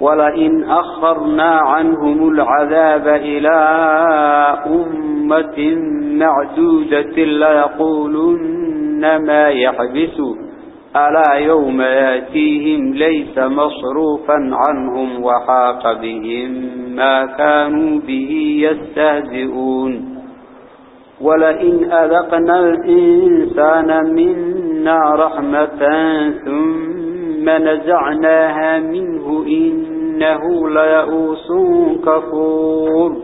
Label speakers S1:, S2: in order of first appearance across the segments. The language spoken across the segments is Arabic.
S1: ولئن أخرنا عنهم العذاب إلى أمة معدودة ليقولن ما يحبس. ألا يوم يأتيهم ليس مصروفا عنهم وحاق بهم ما كانوا به يستهزئون. ولئن أذقنا الإنسان منا رحمة ثم نزعناها منه إن إنه ليئوس كفور.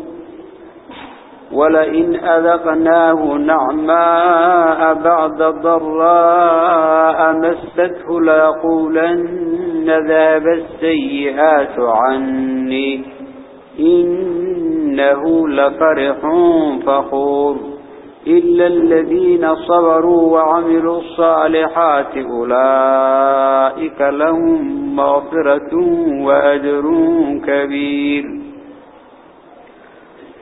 S1: ولئن أذقناه نعماء بعد ضراء مسته ليقولن ذهب السيئات عني. إنه لفرح فخور. إلا الذين صبروا وعملوا الصالحات أولئك لهم مغفرة وأجر كبير.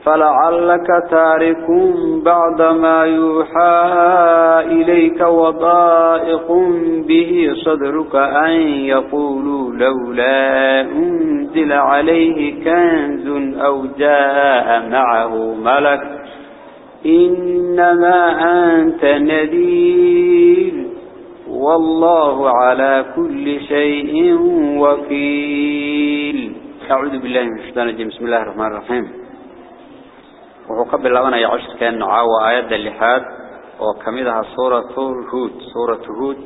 S1: فلعلك تارك بعد ما يوحى إليك وضائق به صدرك أن يقولوا لولا أنزل عليه كنز أو جاء معه ملك إنما أنت نذير والله على كل شيء وكيل. أعوذ بالله من الشيطان الرجيم. بسم الله الرحمن الرحيم. وقبل لنا يعشت كأن نعاوى آيات اللحاد. وكمدها سورة هود. سورة هود.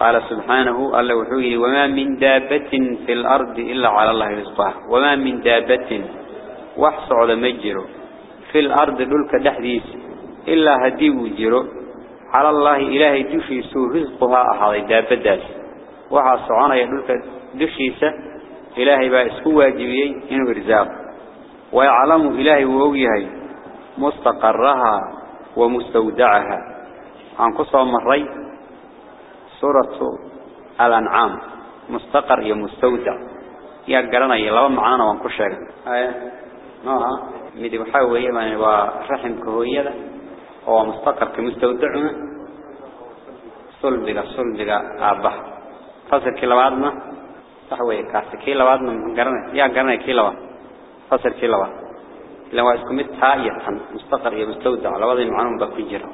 S1: قال سبحانه الله وحوه وما من دابة في الأرض إلا على الله رزقها. وما من دابة. وحصع مجره. في الأرض دولك دحديس إلا هدي وجره على الله إلهي دشي سو رزقها أحضي دابداس وحا سعانا يدولك دشيسة إلهي باسكو واجبيي إنه رزاق. ويعلم إلهي وويهي مستقرها ومستودعها. عن قصة مري. سورة الأنعام. مستقر يا مستودع. يا قرنا يلا معنا وانكشر آية. نوها. مدي وحاوي يعني ورحم كهوية هو مستقر كمستودعنا صلبك صلبك أبه فصل كيلواتنا. صحوي كاس كيلواتنا. قرنا يا قرنا كيلوات فصل كيلوات لو اسكمت هاي مستقر يا مستودع. على وضع معلوم بكجرة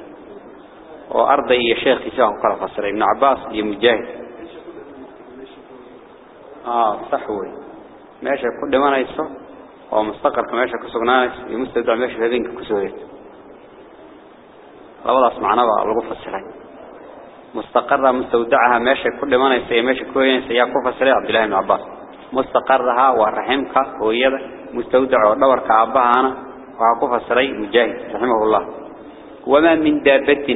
S1: وأرضي يا شيخ يساه قال فصل. ابن عباس يا مجاهد. آه صحوي ماشي كل ما نيسه ومستقر كما يشعر كسوغنانيس ومستدع ما يشعر هذين كسوغيت لابد أسمعنا بقى لقفة السلام مستقرها مستودعها ماشي كل ما نسي ماشي كوين كوفا سري عبد الله بن عباس. مستقرها ورحمك ويدا مستودع ودور كعبها أنا. وعقوف سري مجاهد رحمه الله. وما من دابة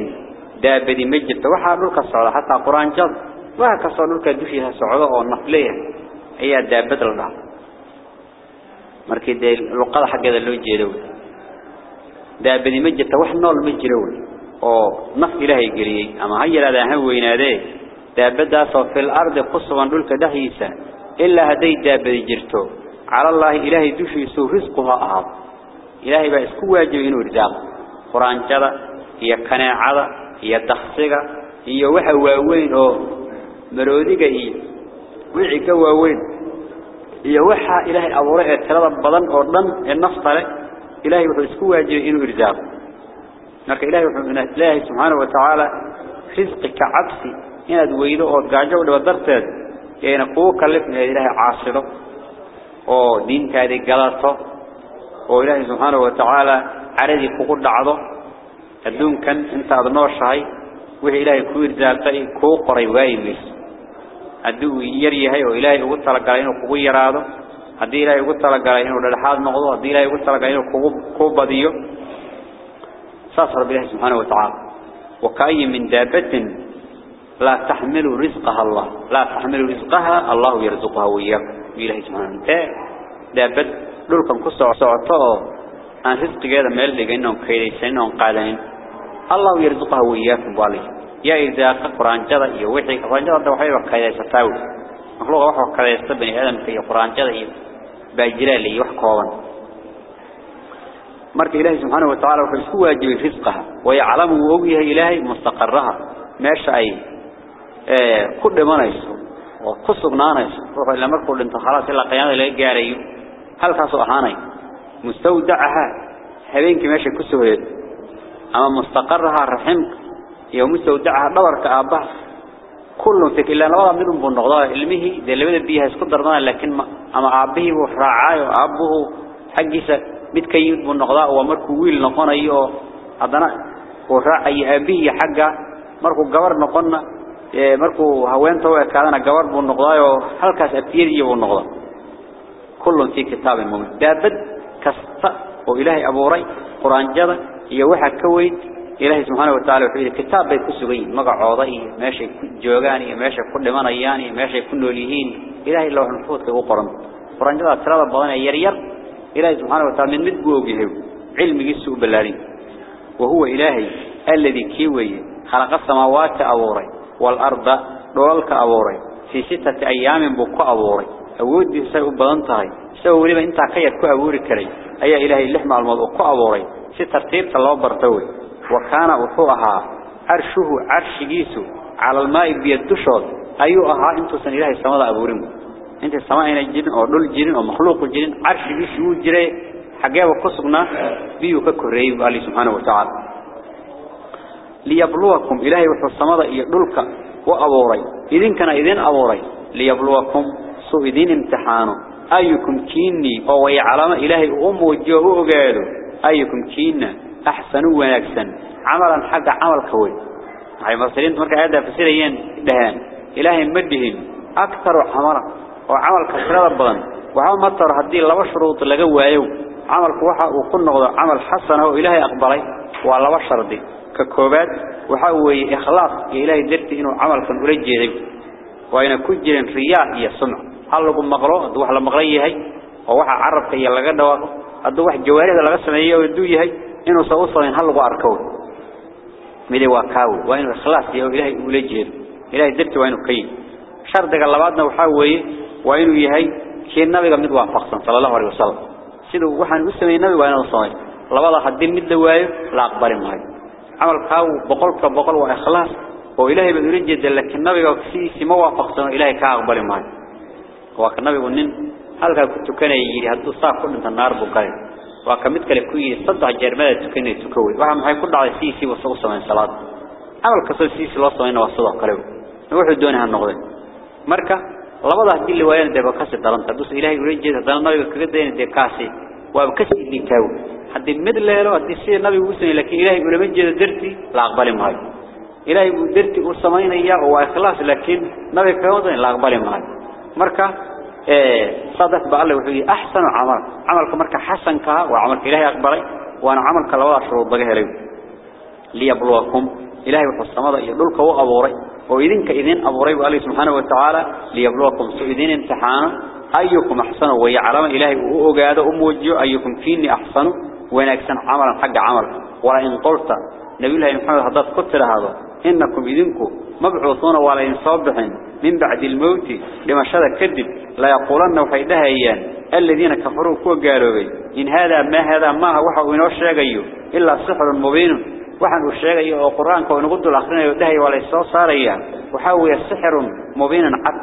S1: دابة مجد. توحى لك الصعود حتى قرآن جل. وهكذا لك دفيها صعود ونقلية هي دابة الله markii de luqada xaggeeda loo jeedo daabadi ma jirta wax nool ma jiro oo naf ilaahay geliyay ama ha yiraahdaa ha weynaadee daabadaas oo fil ardi qusuban dhulka dhaxiisa ilaa haday daabadi jirto cala allah ilaahay dushiisu risquha ahad ilaahay baa isku waajibay inuu risaaq quraanjada iyo kaneecada iyo dakhsiga iyo waxa waaweyn oo maroodiga iyo wixii ka waaweyn يوحى إله الأوراء التلاذ بضن أردن النفط إله يحسك واجب إنه رزاق إله من الله سبحانه وتعالى رزقك عبسي إنه دويله أرقاجه ودرته إنه قوة كلف من إله عاصره أو دين تاريك قلاته أو إله سبحانه وتعالى عرضي قوة دعضه الدون كان انت أدنور شاي وإله كوير زالتي قوة رواي ميس haddii uu yar yahay oo ilaahay ugu talagalay inuu kugu yaraado haddii ilaahay ugu talagalay inuu dhadhaxaad noqdo haddii ilaahay ugu talagalay inuu kugu ku badiyo saas rabbi ilaahay subxaanahu watacaala wakaayi min daabatin laa taxmilu risqaha allah laa taxmilu risqaha allahu yarzuquha wayaakum ilaahay subxaanahu intee daabad dhulkan ku soo socoto oo aan risqigeeda meel dhigayn oon kaydaysanin oon qaadanin allahu yarzuquha wayaakum waa layihi يا قرآن جدا يوحي قرآن جدا دوحي وكيديس تاوي مخلوق وحو كيديس بني آدم في قرآن جدا باجلال يوحكوان مرك إلهي سبحانه وتعالى وحسكوا واجب رزقها. ويعلم ووجه إلهي مستقرها. ماشي أي ku dhimanayso oo ku sugnaanayso ruuxa ila markuu dhinto khalaas ila qiyaamada laga gaarayo halkaas oo ahaanay mustawdacaha habeenkii meesha ku soo heed ama iyo mustawdacaha dhabarka aabaha kullu fik ila labada mid buu noqdaa ilmihi de labada biyaha isku darnaa laakiin ama aabihi uu raacayo aabuhu xaqiisa mid ka yimid buu noqdaa oo markuu wiil noqonayo hadana uu raacayo aabihi xagga markuu gabar noqonna markuu haweenta u ekaadana gabar buu noqdaayo halkaas abtiyadii buu noqdaa kullun fi kitaabin mumin daabad kasta oo ilaahay abuuray quraanjada iyo waxa ka weyn إلهي سبحانه وتعالى في الكتاب بي مقع عوضي ماشي جوغاني ماشي كل من اياني ماشي كل ليهين. إلهي الله نفوت كهو قرن. قرن جدا ثلاثة بغانا يريار إلهي سبحانه وتعالى من مدقوه علم جسو بلالين. وهو إلهي الذي كيوي. خلق السماوات أوري والأرض رولك أوري. في ستة أيام بقى أوري. أود سأو بغانتهي سأو لما إنتا قيد كو أوري كري. أي إلهي اللحمة الموضوع قى أوري. ترتيب تلو برتوي. وكان أطوعها عرشه عرش جيسو على الماء بيدشود. أيها إنتو سن إلهي السماء أبوريمو إنت السماء هنا الجن أو دول الجن أو مخلوق الجن عرش جيسو جري حقيقة قصقنا بيو ككريب الله سبحانه وتعالى. ليبلوكم إلهي وحو السماء يدلك وأبوري. إذن كان إذن أبوري. ليبلوكم سو إذن امتحانه أيكم كيني أو يعلم إلهي أم وجهه أيكم كينا أحسن ونكسن عملا حق عمل كوي هاي مرسلين تمرك هذا في سيريين دهان. إلهي مدهن. أكثر عملا. وعمل كثيرا بغن وعمل مطر هدي لما شروط لقوا أيو عمل كوحا وكل نغض. عمل حسن هو إلهي أقبلي. وعلى بشر دي. ككوبات. وحاوي إخلاص إلهي درتي إنه عمل كان أرجيه وإن كجر رياء يصنع هل لكم وحلا مغليه هاي. ووحا عرب كي لغا دواقو أدو وح جواري لغا سمعية هاي. إنه سأوصل هل لغو أركون مدي واكاو. وإنه إخلاص يهو إلهي أرجيه إلهي درتي وإنه كي شرطك اللبادنا وحاوي. وإنه يهي كي النبي قد وافقصا صلى الله عليه وسلم. سيدو وحان أسمي النبي وإنه صمي لبادا حدين مد وايو لا أقبل مهاي عمل كاو بقول كبقول وإخلاص. وإلهي بدون جد لكن النبي كسيسي ما وافقصنا إلهي كأقبل معي وكان النبي ونن هل كنت كان يجري. هذا صار كل من النار بكرة وكمت كله كوي صدق جرمات كان تكوي وهم كل على سيسي وصوص من صلاة عمل كسر سيسي لصق هنا وصدق كله نروح الدنيا هالنقطة مركا لبضع دي اللي وين ده بكسر دلنا تدوس إلهي بدون جد دلنا كذا دين ده كاسي وبكسر اللي كاو mid la helo haddii sida nabigu u sameeyay laakiin ilaahay uu lama jeedo darti la aqbali maayo. Ilaahay uu darti u sameeynaya oo waa ikhlaas laakiin nabiga ka إيه، صدق بقى الله وحي. أحسن عمل عمل كمرك حسن كه وعمل إلهي أكبر. وأنا عمل كلا ولا شرط بجهر ليبلوكم. إلهي بحسن ماذا؟ يقول كوا أبوري وإذن كإذن أبوري وقال سبحانه وتعالى ليبلوكم. سئذن امتحان. أيكم أحسن ويا علما إلهي أوجاد أم وجه أيكم فيني أحسن. وأنا أحسن عمل حق عمل. ولا إن قلت. نبي الله محمد هذا قتل هذا إنكم إذنكم مبعوثون ولا إنصابحين من بعد الموت لما شذا كذب لا يقولن وحيدها إيان. الذين كفروا كوا قالوا إن هذا ما هذا ما وحا ونوشيغيو إلا سحر مبين. وحن وشيغيو وقرآن كو نقض الآخرين يدهي ولا يستوى صاريا وحاوي السحر مبين عد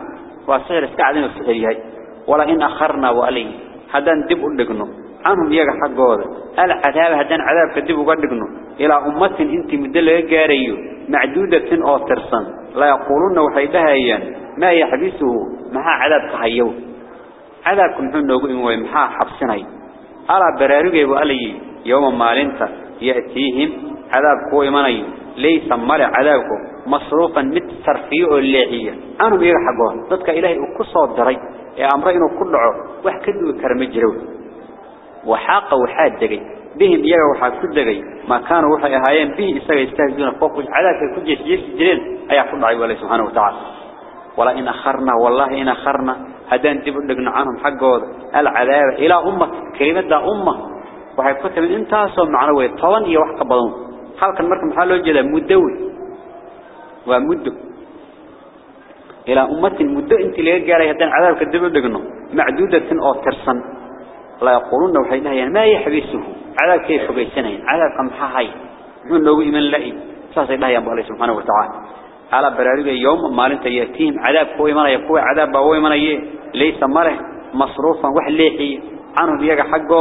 S1: وسحر استعدين السحريهي ولا إن أخرنا وألي هذا ندب لقنه عنهم يجا حقوده العذاب هدان عذاب كدب وقدقنه إلى أمة انت مدلة جاريو معدودة أو ترسن لا يقولون وحيدها أيان ما يحبسه محا عذاب كهيو عذابكم حين نقول ومحا حبسني أرى برارجي وقالي يوم مالنتا يأتيهم عذاب مني ليس مال عذابكم مصروفا مت صرفيه الليحية أنا بيجا حقه ضدك إلهي وكسر الدري يا أمرين وكله وحكدوا كرم جرون وحاق وحاد دقي. بهم يرى وحاد كل دقي. ما كانوا وحا يهايين به إساق يستهزون فوقه. على كل جيس جرين أي أخبر عيو الله سبحانه وتعالى. ولا إن أخرنا والله إن أخرنا. هدان دبوا لقنا عنهم حقه العذاب إلى أمة. كلمة لا أمة. وحي كتب من إنتاسهم معنا وي طوان إيا وحق بضون. خلقا مركم حالو جدا. مدوي. ومد إلى أمة مدو. انت ليه قاري هدان عذاب كدبوا لقنا. معدودة أو ترسن. لا يقولون وحينا يعني ما يحبسه. على كيف بيسنين على قمحهاي. من لو من لئي فصل الله سبحانه وتعالى. على برارج اليوم ما أنت يتيم عذاب قوي ما يقوي عذاب قوي ما يه ليس مره مصروفا وحليحي عنه بيجا حق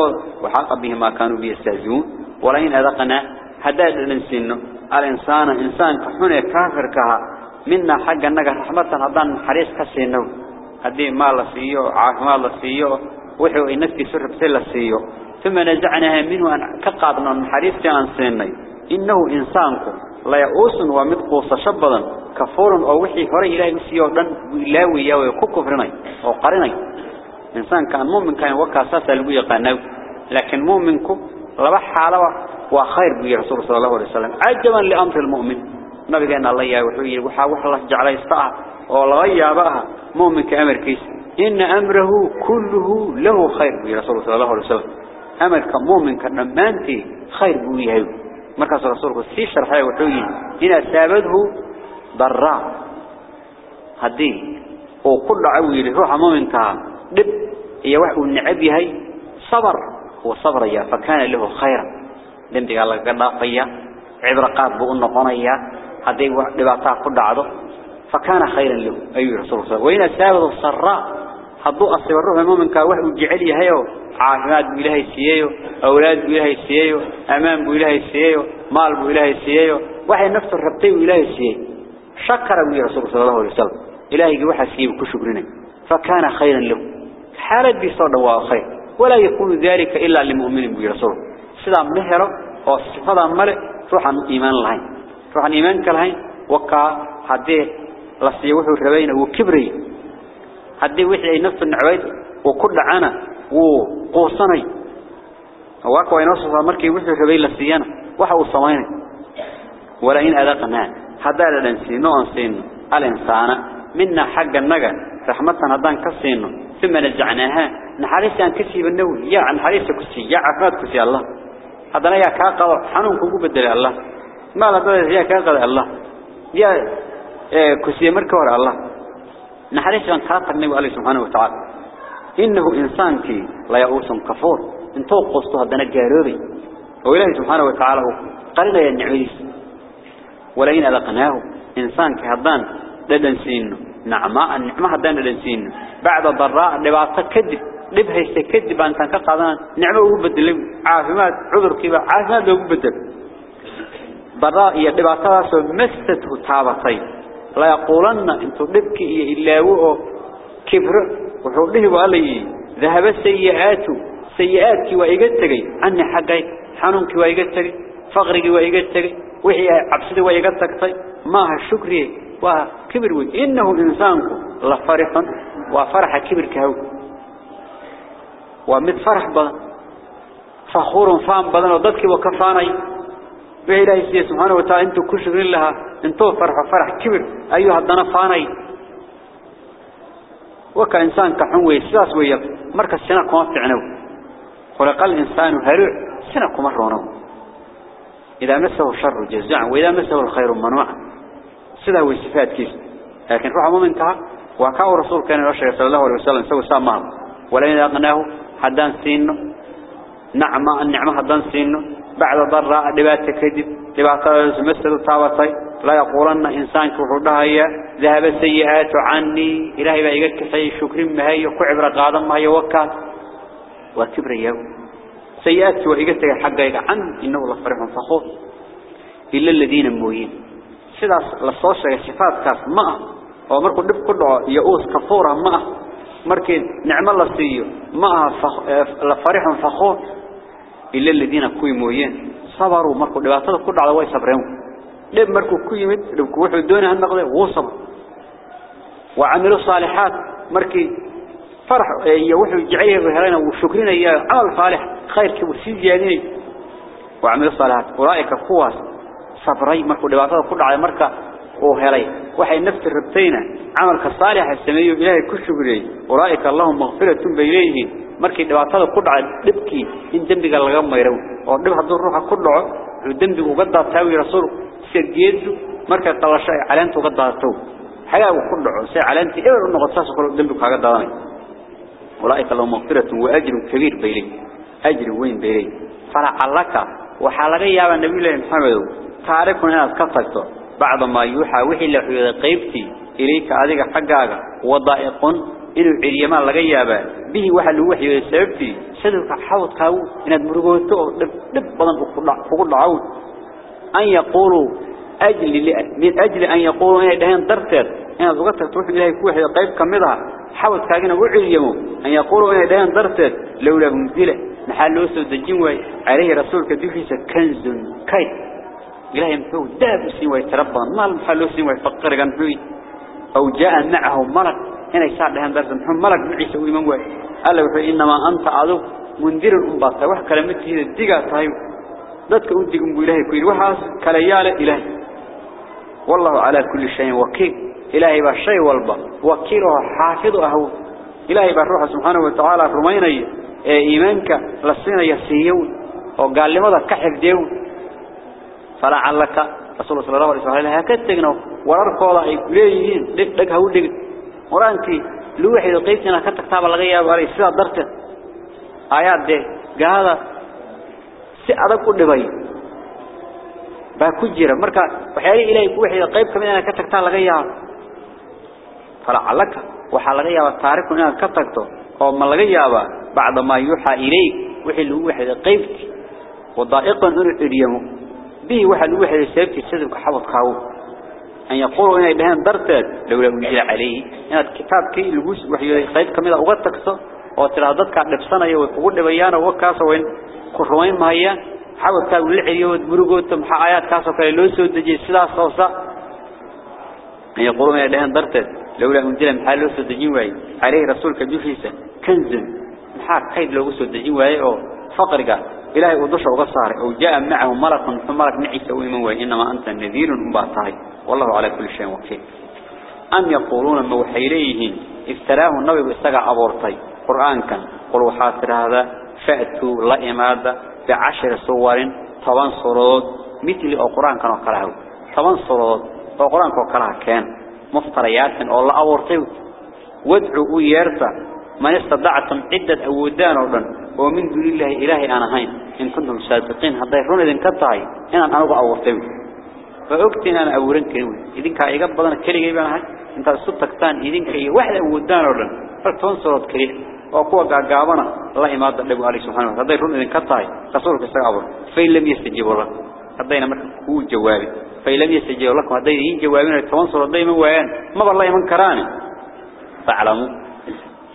S1: وحق به ما كانوا بيستهزئون. ولين أذقنا هذا الإنسان الإنسان إنسان كحنة كافر كها. منا حق النجاح حمتنا ضن حريص كسينه. هذه ما لصيو عه ما لصيو وحي النفس سر بسلا سيو ثم نزعناها منه أن كقادنا من حريص كان سيني. إنه إنسانك لا يؤوس ومدقوص شبضا. كفور أو وحي هري إلهي سيو دن إلاوي يوي أو قرني. إنسان كان مؤمن كان وكا أساسا لقوا يقانو لكن مؤمنكو لبح حالة وخير بي رسول صلى الله عليه وسلم. عجبا لأمر المؤمن. نبي قال الله يا وحوي وحا جعله يستطع والله يابها مؤمن كأمر كيس. إن أمره كله له خير. بي رسول صلى الله عليه وسلم. أمر كمؤمن كنمانتي خير هاي مركز رسولك سي شرحه وحوي. إن سابده ضراء. هدي وكل عويل روح مؤمن كان دب. هي واحد النعب هي صبر. وصبر يا. فكان له خيرا. دمتي الله قد فيا. عبر قاد بو نقونيا hadii wax dhibaato ku dhacdo fakana khayran lahu ayu rasuul sallallahu alayhi wasallam هذو أصحاب الروح المؤمن كواحد وجعل هيو عهد بإلهي سيئو أولاد بإلهي سيئو أمام بإلهي سيئو مال بإلهي سيئو واحد نفس الربطي بإلهي سيئي شكر أبي رسول صلى الله عليه وسلم إلهي جوحة سيئو وكشكرنا فكان خيرا له حالة بصر هو خير ولا يقول ذلك إلا لمؤمن أبي رسول سيدا مهر وصفادا ملع روحا إيمان الله روحا إيمان كالهين وكا حديه لسيوه الربين وكبري حديه وحي نفس النعويد وكل عنا وقوصني. وكا وينصف مركي وحي الربين لسيانا وحا الصمين ولئن أذقنا هذا لنسينو أنسينو الإنسان. منا حق النجا رحمة هدان كسينو ثم نزعناها نحريس أن كسي بالنوي. يا عن حريس كسي. يا عفاد كسي الله. هذا يا كاقض. حنون كوكو بدل الله. ما لا بدل يا كاقض الله. يا كسي مركور الله. نحريس أن كاقض النبي عليه سبحانه وتعالى. إنه إنسان كي لا يؤوس كفور. انتو قصته هذا نجاروري. وإله سبحانه وتعالى قرنا يا النعيس ولئن أذقناه. إنسان كهضان لدن سينه نعماء النعمة هدان لنسين بعد ضراء لبعض كذب لبها يستكذب أن تنقضان نعمة وبدل عافمات عذر كبا عافمات لو بدل. ضراء لبعض مستة تابطين لا يقولن انتو لبكي إلا وهو كبر. وحوله وقالي ذهب السيئات سيئاتك وإيقتك عني حقي حنونك وإيقتك فغرك وإيقتك وحي عبسدي وإيقتك ما الشكر وكبر وي إنه إنسانك لفرح وفرح كبر كهو ومد فرح بدن فخور فام بدن وضدك وكفاني. بإلهي سبحانه وتعالى أنتو كشغل لها. انتو فرح فرح كبر. أيها الدنا فاني وكإنسان كحنوي سلاس ويا مركز سنة كما فعنو خلق الإنسان هرع. سنة كما رونو. إذا مسه الشر جزعا وإذا مسه الخير منوعا. سده وصفات كيس. لكن روح مؤمنتها وكاو رسول كان يشهد صلى الله عليه وسلم سوى سامه ولا يذقناه حدان سينه نعمة النعمة حدان سينه بعد ضراء دبات كذب دبات مسد طاوتي لا يقولن إنسان كرده هي ذهب السيئات عني. إلى بأي قد كسي شكر مهي قعب رقادا مهي وكا. وكبر يوم سيئات سوى حق إلى يقع عن إنه الله فرح فخور إلا الذين موين. سيدا لصوشة صفات كاس ما ومركو نب كله يؤوس كفورا ما مركي نعم الله سيئ ما آه، فرح فخور إلا الذين كوي موين. صبروا مركو نباتات كله على وي صبرهم. Ku لب مركو كيمت لب كوحو دوني هالنقضي وصب وعملوا صالحات مركي فرح يوحو جعيه بهلنا وشكرنا يا عمل صالح خير كبر سيجاني وعملوا صالحات أولئك قواس صبري مركو دباتها كل على مركا وهلي وحي نفس الربتين عمل الصالح السمي إلهي كل شكري أولئك اللهم مغفرة بإليه مركي دباتها كل على دبكي إن دنبك الغم يرون ودبها الدور روحا كل دنبك وقد تاوي رسول سجيد مركا قلشاء علانته قد تاوي حياة وكل عسى علانتي. إيه إنه قصاص كل دنبك هذا داني أولئك لهم مغفرة وأجر كبير بيلي. أجر وين بيلي. فلعلك وحالغي يا النبي الله محمد. تاركنا أذكرته بعد ما يوحى وحي لحيوذ قيبتي إليك أذيك حقاك وضائق إنه عريما لغي يابا به وحل وحي سببتي سدوك حوض كاو. إن مرغوته دب بدن فقل عود أن يقولوا أجل من أجل أن يقولوا إن دهين درتر إن ضغطت تروح إلهي كوحي قيب كمدها حاول كاغنا وعليمو أن يقولوا إن دهين درتر لولا منزله محل وسود الجنوي عليه رسولك دوحيس كنز كيد إلهي محو داب سنوي تربى مال محل سنوي فقر قنحوي أو جاء معه ملك هنا يساعد دهين درتر محو ملك معيسة ويمنوي قال له إنما أنت عضو منذر الأنباطة وح كلمته الدقاء طيب. ذاتك أنتكم بإلهي كويل وحاس كليال إلهي. والله على كل شيء وكيل. إلهي بالشيء والبا. وكيله حافظ أهو. إلهي بالروح سبحانه وتعالى رميني. إيمانك لسينا يسيون. وقال لماذا كحف ديون. فلعلك رسول الله صلى الله عليه وسلم هكذا ورركوضا إليهين لك هو لك ورأنك لوحي لقيتنا كتكتاب لغاية واري سيدا درته. آيات دي. قال سيادة كل بي baa ku jira marka waxyaalihi ilaahay ku wixii qayb kamid ah ka tagtaa laga yaabo falacalaka waxa laga yaabaa taariikhdu inaad ka tagto oo ma laga yaabaa bacda ma yuuxa ilayk wixii lagu wixii qaybti wadaa'iqan inu idiyamo bihi waxa lagu wixii sababti sidoo xabadkaawo an yaqulu inay dhahan darteed lawla unjila calayhi inaad kitaabkii lagu wixii qayb kamid ah uga tagto oo tiraahdo dadka dhibsanaya way kugu dhibayaan oo kaas weyn ku rumayn maayaan حاولتها والعيو مرقوت محا آيات كاسو كلا لو سو دجي سدا صوصا يقولون يا دهن درتد لولا أنزل محا لو سو دجين واي. عليه رسولك جوفيسا كنز. محا قيد لو سو دجين واي أو فقرق إلهي أضش وغصار أو جاء معه ملك فملك معي سوي من واي. إنما أنت نذير مباطهي والله على كل شيء وكيل. أم يقولون موحيليهن افتراه النبي بستقع أبورتي. قرآن كان. قلوا حاصر هذا. فأتوا لا إمادة بعشر صور طبعا صورات. مثل القرآن كانوا قرأوا طبعا صورات. القرآن كانوا قرأوا كان. مفتريات الله أورطيو وادعوا يرتا من استطعتم عدة أودان أولا ومن دون الله إلهي أنا هين. إن كنتم صادقين. هذا يرون إذن كبتعي إن أنا أورطيو فأكتن أنا أورن كنوي إذن كأيقب بدنا كلي جيبان هاي انت السطكتان إذن كأي واحد أودان أولا فالتون صورات كليه وقوة قاقابنا الله إمادة لبو عليه سبحانه وتعالى هذا يرون إذن كطاي رسولك استقابل فإن لم يستجيبوا لك هذا مركب هو جوابي فإن لم يستجيبوا لكم هذا يين جوابين التوانصر هذا من ويان ما بالله من كراني فاعلموا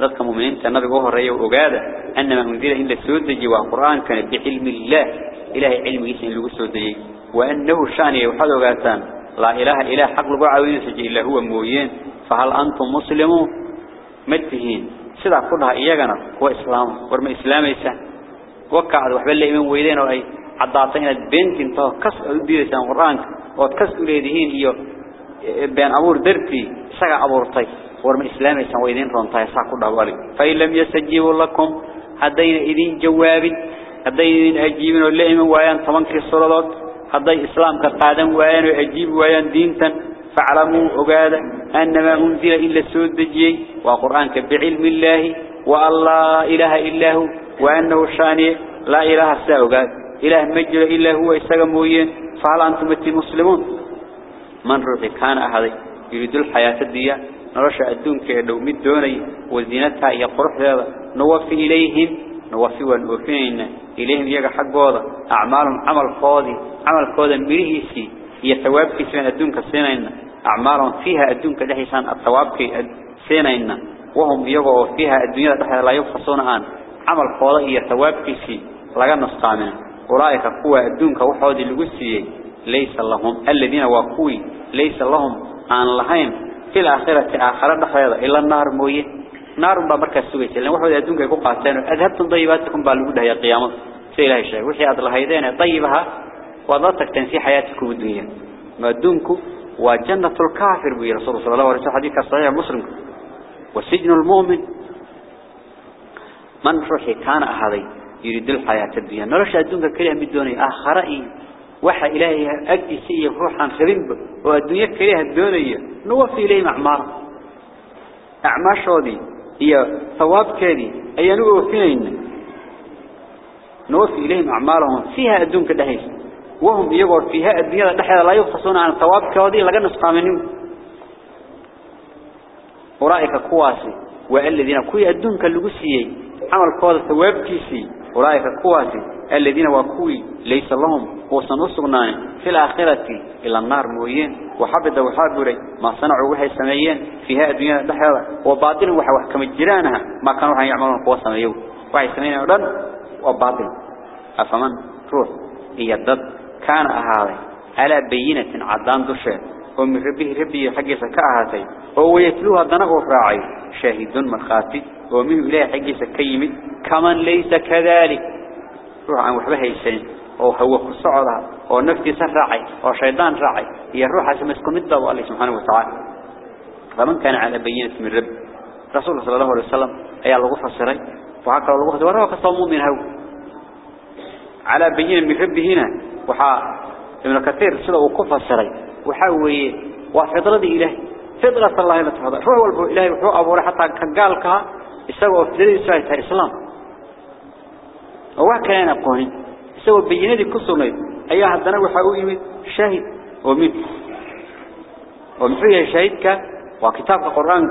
S1: ذاتك مؤمنين النبي قوه الرأي وقادة أنما منذير إلا السود جوا القرآن كان بعلم الله إله علم يسن اللي قصود وأنه شاني وحده قاتان لا إله إله حق لقوا عوين سجي إلا هو مويين فهل أنتم مسلمون متهين sidaa ku dhaha iyagana kuwa islaam warma islaamaysa wakaad waxba la iman weydeen oo ay cadaatay inaad beentinto kas u diidaysaan quraanka oo kas u leedihiin iyo been abuur dartii isaga abuurtay warma islaamaysan weydeen roontahay saa ku dhaha wali fa lam yastajibu lakum hadayna idin jawaabin hadayna idin ajiibin oo la iman waayaan tobankii suradood haday islaamka qaadan waayaan oo ajiib waayaan diintan فاعلموا أقادا أنما أنزل إلا السود دجي وقرآنك بعلم الله والله إله إلا هو وأنه شاني لا إله الساوقات إله مجل إلا هو إستغموين فهل أنتم مسلمون؟ من روحي كان أحد يريد الحياة الدية نرشى الدون كأنه مدوني وزينتها يقرح هذا. نوفي إليهم نوفي ونوفين إليهم يقى حق هذا. أعمالهم عمل قاضي عمل قاضي مريسي هي ثواب سنة الدنك سينينا أعمالهم فيها الدنك دحيسان الثواب سينينا وهم يقعوا فيها الدنيا دحيسان لا يفحصون آن. عمل قوضة هي ثواب في سي لغا نسقامين أولئك قوة الدنك وحوض اللقسية ليس لهم. الذين وقوي. ليس لهم عن لهين في الآخرة آخرة دخيرة إلا النار موية. نار بمركز سويت لأن واحد يدونك يقول قاتلين. أذهبتم طيباتكم بالوجود هي قيامة. سيلا الشيء وحي أضل هيدين. طيبها وضعتك تنسي حياتكم الدنيا. ما دونكم وجنة الكافر بي رسول صلى الله عليه وسلم. حديث الصحيح مسلم. وسجن المؤمن. من روحي كان هذا يريد الحياة الدنيا. نرش الدنيا كلها دوني. آخرائي. وحى إلهي أجسي روحا خريب. والدنيا كلها الدنيا نوفي إليه معمار أعماش هذه هي ثواب كذي أي نوفيين نوفي إليهم أعمالهم فيها الدنيا دهيس وهم يقول فيها الدنيا دحيا لا يخصون عن ثواب كذي لقد نسقى منهم أولئك كواسي والذين كوي الدنيا اللي عمل كذا ثواب كيسي. أولئك كواسي الذين وكوي ليس لهم وسنصغنان في الآخرة إلى النار مويين. وحبد وحابري ما صنعوا وحي سميين فيها الدنيا دحيا وباطل وحكم الجيرانها ما كانوا يعملون قوة سميين وحي سميين أولا وباطل. أفمن؟ روح. هي الضد. كان أهالي. على بينة عدان دشه ومن ربي ربي حقيسة كأهاتي. وهو يتلوها دنق وفراعي شاهد مرخاتي. ومن إله حقيسة كيمي. كمن ليس كذلك. روح عن وحبه يسين. أو هو خص على أو نفتي سر راعي. أو شيطان راعي. هي الروح هذه مسكون الضوء الله سبحانه وتعالى. فمن كان على بينة من رب. رسول الله صلى الله عليه وسلم. أي الله غفر سري. وعكر الله غفر. وراء قصة هو. على بين المحب هنا. وحا ابن كثير سلا وقفه سري وحوي وفضل إله. فضل الله إلى تفضل. روح والبو إله روح أبو رحطة كقالك يسوى فضل إله إلى الإسلام وواك أنا قوني يسوى بينا دي كسونا أيها هدنا وحاوي شاهد ومن ومن فيها شاهدك وكتاب القرآن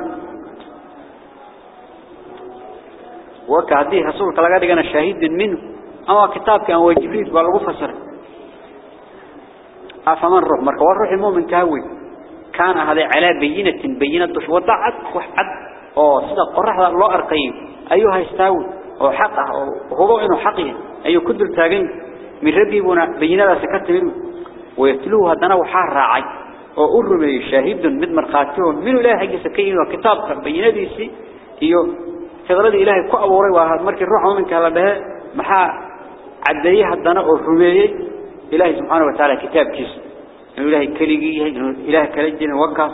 S1: وكهديه رسولك لقد قلنا شاهد منه. Aan wajibriil baa lagu fasiray afaman ruux marka waa ruuxii muuminka hawi كان هذا على بينة بينة وضعت وحد. أو صدق. قرح الله أرقيه أيها يستوي أو حقه هو إنه حقه أيه كدر تاجن من ربي بنا بينة سكت منه. ويتلوه هذا وحار راعي. وأرمي شاهد من مرقاتهم من الله حق سكين وكتاب بينة ديسي. هي فضل إلهي كأبوري. وهذا مركز روح منك هلا به محا عديه هذا أرمي إلهي سبحانه وتعالى كتاب كيس. إنه إلهي كليجي إنه إله كلجنا وقع.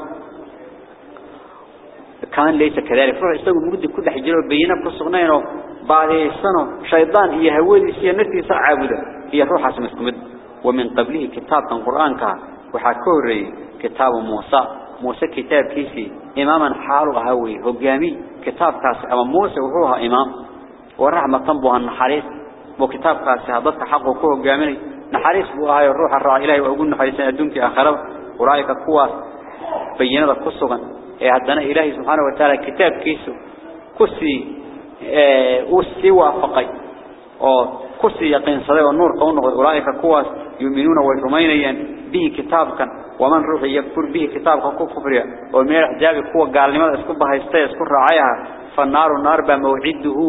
S1: كان ليس كذلك. فروح يستوي مجد كل حجر بينا بقصنا إنه بعد السنة شيطان يهودي سي نفسي صعبده هي روح اسمه ومن قبله كتاب القرآن كا. وحكوري كتاب موسى. موسى كتاب كيسي. إماما حاله هوي هجامي. كتاب كاس. أما موسى وهو إمام. ورحمة طنبها النحريس. وكتاب قاسها ضد حقه كوه قامني. نحريص بها الروح الرع إلهي وأقول نحريصين الدنك آخره ورأيك كواس بينا ذا كسوغا يهدنا إيه، إلهي سبحانه وتعالى كتاب كيسو. كسي إيه، وسوى فقي أو كسي يقين صدي والنور قونه ورأيك كواس يؤمنون ويرميني به كتابك. ومن روح يكفر به كتابك كفريا. ومن رح جابي كوه قال لماذا اسكبها يستيس كرة عيها فالنار النار بموعده.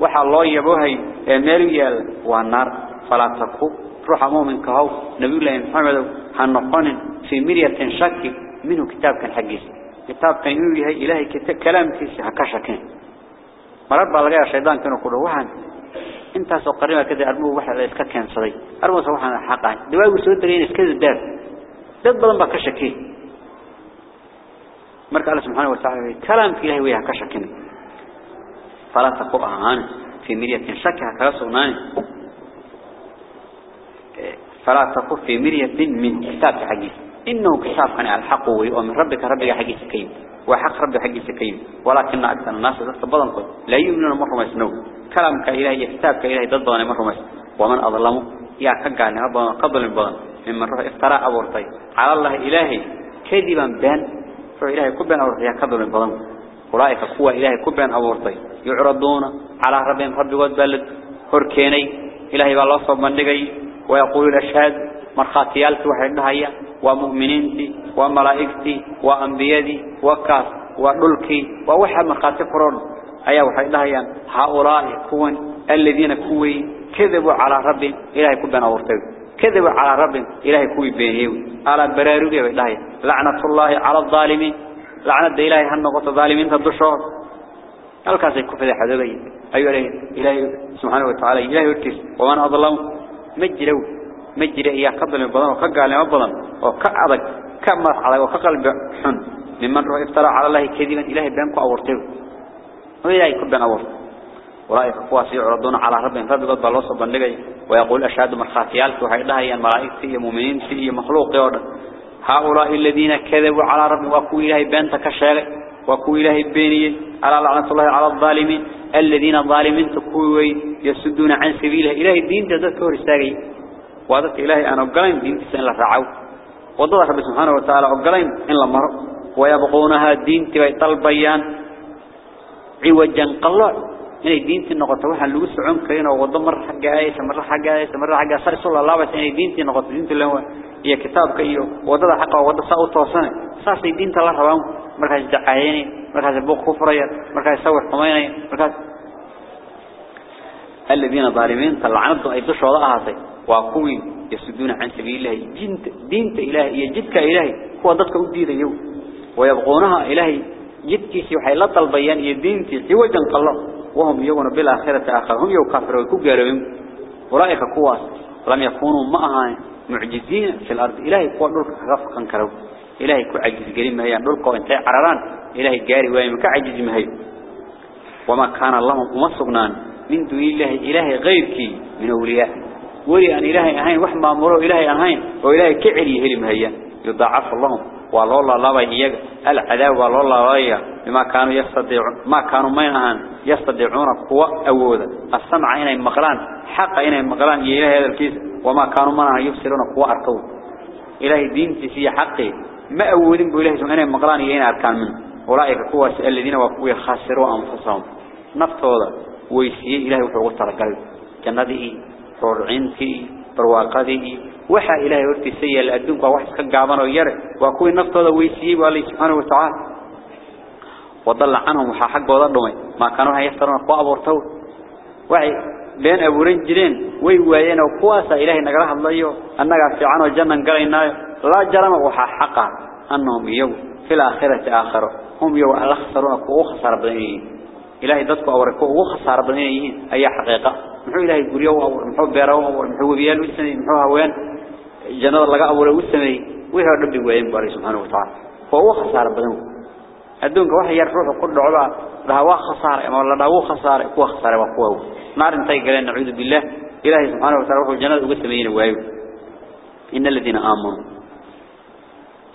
S1: Ba waxa loo yabohay ee meel yaal waa naar fala taku ruuxa muuminka haw nabiyullaahi maxamed han noqonin fi miryatin shaki minhu kitaabkan xaqiis kitaabkan inuu yahay ilaahay kalaamkiisa ha ka shakeen marar baa laga inuu ku dhawahan intaas oo qarima kada armuhu waxa la iska keensaday armuhu waxaan xaqay dawaagu soo dagay iska daad dad badan baa ka shakiyay marka Allah subhanahu wa ta'ala kalaamka ilaahay way ka shakin taqu ahan fi miryatin shakka kala sugnaan fala taqu fi miryatin min kitab hadith innahu kitabkan al-haqq wa min rabbika rabbika hadith kayyim وحق ربي حق سكين ولكن أكثر الناس تبضن لا يؤمنون مرهم يسنو كلامك إلهي كتابك إلهي ضدنا مرهم ومن أظلموا يا كجاني أبا قبل البضن. ممن روح افتراء أبورتي على الله إلهي. كذبا بان روح إلهي كبان أبورتي يا قبل البضن. أولئك قوة إلهي كبان أبورتي. يعرضون على ربهم ربي وذبلد هركيني. إلهي بالله صب من لقي. ويقول الأشهاد مرخاتيالت وحدها هي ومؤمنينتي وملائكتي وأنبيادي وكاس ودلكي ووحى مرخاتي فرون. أيها وحي لهيان هؤلاء كون الذين كوي كذبوا على ربهم إلهي كبنا ورتوي كذب على رب إلهي كوي بينيه على براروجه بالله لعنة الله على الظالمين. لعنة إلهي هنقطة الظالمين تدشور هل كاسي كفر حدبي أيها إلهي. إلهي سبحانه وتعالى. إلهي وكيس ومن أظلم مجروا مجرى إياه. قبل من بضان. وقال لما بضان وكعضك كما على وكقلب حن ممن روح افترى على الله كذبا. إلهي بينك أورته وإلهي كبن أورته ورأيك قواس يعرضون على ربهم. فبقض بالله صبا ويقول أشهد مرخاتيالك وحيدها هي الملائكة مؤمنين. في مخلوق. يورد هؤلاء الذين كذبوا على ربهم وكو إلهي بينتك الشارع وكو إلهي بيني على لعنة الله على الظالمين الذين الظالمين تكوي يسدون عن سبيله. إلهي الدين تذكر استاغي وذلك إلهي أنا أقلين دين تسأل الله رعو وضوح رب سبحانه وتعالى أقلين إن لمر ويبقونها الدين تبي طلبيان. عوجا قلع. diintii noqoto waxa lagu socon karin oo wado mar xagga ay samar xagga ay samar xagga sar soo laabay inay diintii noqoto diinta leeyahay kitaabka iyo wadada xaqa wada saa u toosan saasay diinta la rabaan. Markaas dacaayeen markaas buuq ku furaya markaas sawir xumaynay markaas الذين ظالمين طلعنوا أي بشوا أهاتي وقوي يسدون عن سبيل الله جنت دينت إلهي يجدك إلهي هو ضدك أديد يوم ويبغونها إلهي جدك سيوحي لا طلبيان يدينتي حوجا قلق وهم يوم بالآخرة آخر هم ويكو قاربين أولئك كواس لم يكونوا معها معجزين في الأرض. إلهي كوا دولك غفقا كرو. إلهي كو عجز قريب مهيان دولك وانتهي عرران. إلهي قاري ويمك عجز مهي وما كان الله مصبنان من دون الله إلهي غيرك من أولياء. ولي أن إلهي أهين وحما أمره إلهي أهين. وإلهي كعلي هلم هيا يضاعف اللهم. والله الله الله إياك. العذاب والله الله إياك بما كانوا يستطيعون. ما كانوا مينهان يستطيعون قوة أودا السمع إنا المقلان حق إنا المقلان إلهي هذا الكيس. وما كانوا منها يبصرون قوة أركون إلهي دين تسي حقي. ما أودين بإلهي سمعنا المقلان إنا أركان منه. أولئك قوة الذين وقوة خاسروا أنفسهم. نفتوضا ويسيه إلهي وحوق ترقل. جنده فرعنته برواقده. وحا إلهي ورتي سيئة الأدونك وحس كقابنا ويرى وكوي نفتوضا ويسيه والله سبحانه وتعالى. وضل عنهم وحا حق وضلهم ما كانوا يفترون قوة أبورتو وحي بين أبورين جرين ويوايين وقواسا إلهي نقرأ الله أنك في عنه الجنة قرينا لا جرم وحا حقا أنهم يوم في الآخرة آخر هم يوم الأخسرون قوة خسر بنيين إلهي ضدك أوركوا وخسارة بنيين أي حقيقة. محو إلهي قريو أو محو بيرو أو محو بيال وسمي محو هوان جنة الله أول وسمي ويها ربي وين باري سبحانه وتعالى. فهو خسارة بنيين أدونك واحد يرفعه كل عبا لها وا خسارة أما الله هو خسارة هو خسارة وقوة. نار انتهي قلنا نعوذ بالله. إلهي سبحانه وتعالى وحو الجنة وسميين وين إن الذين آمنوا.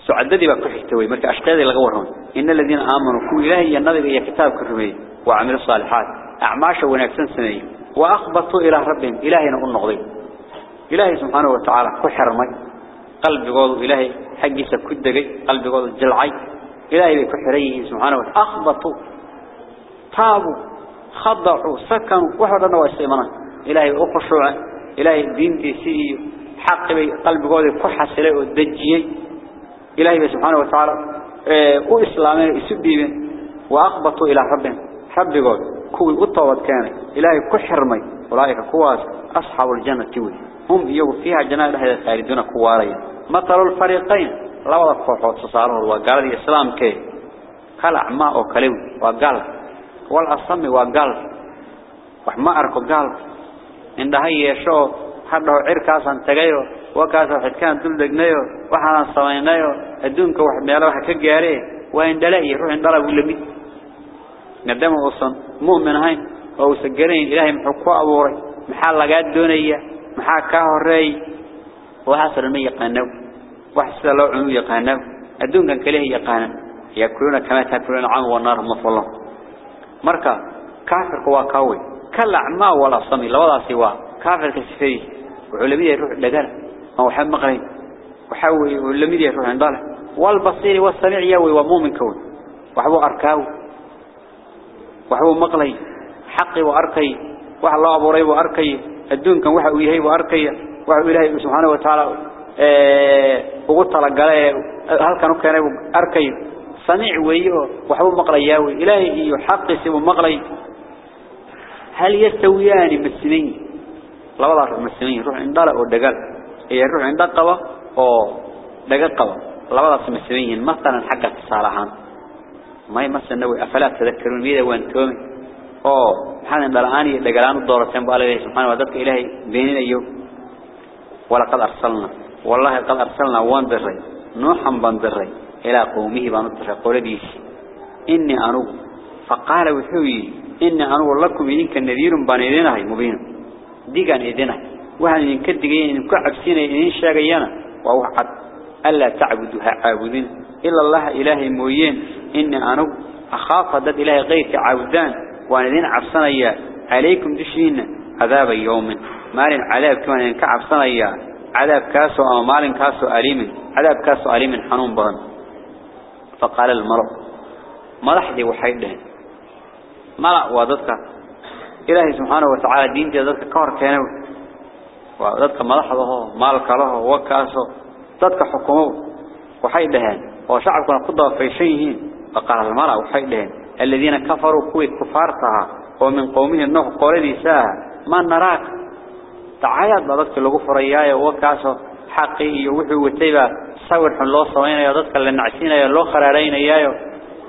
S1: سعددي بقى كحتوي مركا أشقيادي لغورهم إن الذين آمنوا. كو إلهي النبي يا كتاب كرمي. وعملوا الصالحات. أعماش ونكسن سنين. وأخبطوا إلى ربهم. إلهي نقول نغضي إلهي سبحانه وتعالى كحرمي قلب قوض إلهي. حقي سكدقي قلب قوض جلعي. إلهي بكحريه سبحانه وتعالى. أخبطوا. تابوا. خضعوا سكنوا وحرنا واستيمنا إلهي أخشوا إلهي دين تيسي حق قلب قوض كحسلي ودجيي إلهي سبحانه وتعالى وإسلامين يسديبين وأخبطوا إلى ربهم. رب قول كوي أطوات كان. إلهي كحرمي أولئك كواس أصحاب الجنة كوي. هم يو فيها جنة هذا خالدون كواري. مثل الفريقين. لا وضع فرحوت تصاره وقال الإسلام كي. قال أعماء وكلم. وقال walasami waa gaal. Wax ma arko gaalka indhaha yeesho hadhaw cirkaasaan tagayo wakaasoo xidkaan dul degnayo waxaanaan samaynayo adduunka wax meelo wax ka gaaree waa indhala iyo ruux indhala wuu la mid. Maadaama uusan mu'min ahayn oo uusan garanayn ilaahay muxuu ku abuuray maxaa lagaa doonaya maxaa kaa horeey waxaasoo dhan ma yaqaanaw. Wax sida loo cunuu yaqaanaw. Adduunkan kaliha yaqaanan yaakuluuna kamaa taakuluna alcanam wannaar hum yatluun يقانا يأكلون كما تأكلون عام والنار مطلع مركا كافر قوا كاوي كلا عما ولا صمي لا ولا سوا كافر كسفيه وعلمية يروح لقال أو حب مقرين وحاول واللمية يروح عندله والبصير والسميع يوي ومؤمن كون وحبو أركاو وحبو مقلي حقي وأركي وح الله أبو ري وأركي الدون كان وح ويهي وأركي وح إلهي سبحانه وتعالى وقلت لك قال هل كانوا كانوا أركي صنيع ويه وحبه مقرياوي إلهي يحق سوى مغلي هل يستويان مسنين لا والله روح مسنين روح عند الله ودقال هي إيه روح عند القوى ودقال قوى لا والله مسنين مثلا حق التصالحان ما يمثل نوي أفلا تذكرون ميدا وانتومي أو حان عند الآني لقلان الدورة سنبو الله سبحانه وذلك إلهي بيننا يوم ولقد أرسلنا. والله قد أرسلنا وان نوحا بان إلى قومه بانطفى قولديس إني أنو فقال وحوي. إني أنو لكم إنك النذير بان إذنه مبين. ديقان إذنه وحن إنك الدقين إنك عبسين إنين شاقيانا. ووحد ألا تعبدها عابدين. إلا الله إلهي مبين إني أنو أخاف ضد إلهي غير عابدان وأن إذن عبسان عليكم دشين عذاب يوم. مال عذاب كمان إنك عبسان عذاب كاسو أو مال كاسو أليم. عذاب كاسو أليم حنون بغن فقال المرء ملح دي وحيدهن ملأ وضدك إلهي سبحانه وتعالى دين دي ضدك كور كانوا وضدك ملح له مالك له وكاسو ضدك حكمه. وحيدهن وشعبكنا قضوا في شيء. فقال المرأة وحيدهن الذين كفروا كوي كفارتها ومن قومه النوح قولي ساها ما نراك. تعايد ضدك اللي غفريايا وكاسو حقي وحي صور حن لو سوينايا ضدك اللي نعسينايا لو خرارينايا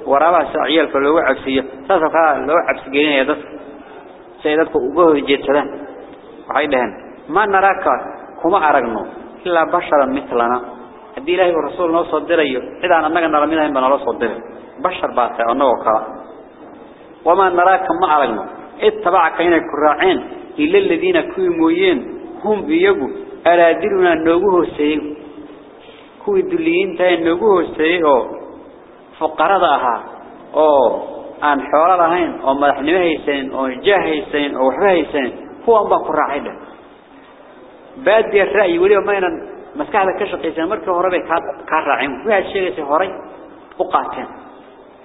S1: ورابا عيالك لو عبسيه ساسو كا لو عبس جينايا ضدك سيدتك ugu jeedsadaan waxay dhahan ma naraka kuma aragno illa basharan mithlana hadii ilaahay rasuul noo soo dirayo cidaan annaga nalaminayn bana loo soo diray bashar baa tahay annagoo kala wama naraka ma aragno ittabacaka inay ku raaceen ila alladina kuwi mooyeen hum iyagu araadiruna noogu hooseeyay كوي دليين تاين نقوه السيئة فقرد أها أو أن حوال لهين أو مرحنوهيسين أو جاهيسين أو حوهيسين هو أنبا قرعيدا بعد دي الرأي وليو مينا مسكاها كشف قيسان مركا هرابي كارعين وها الشيئة هراي وقاتين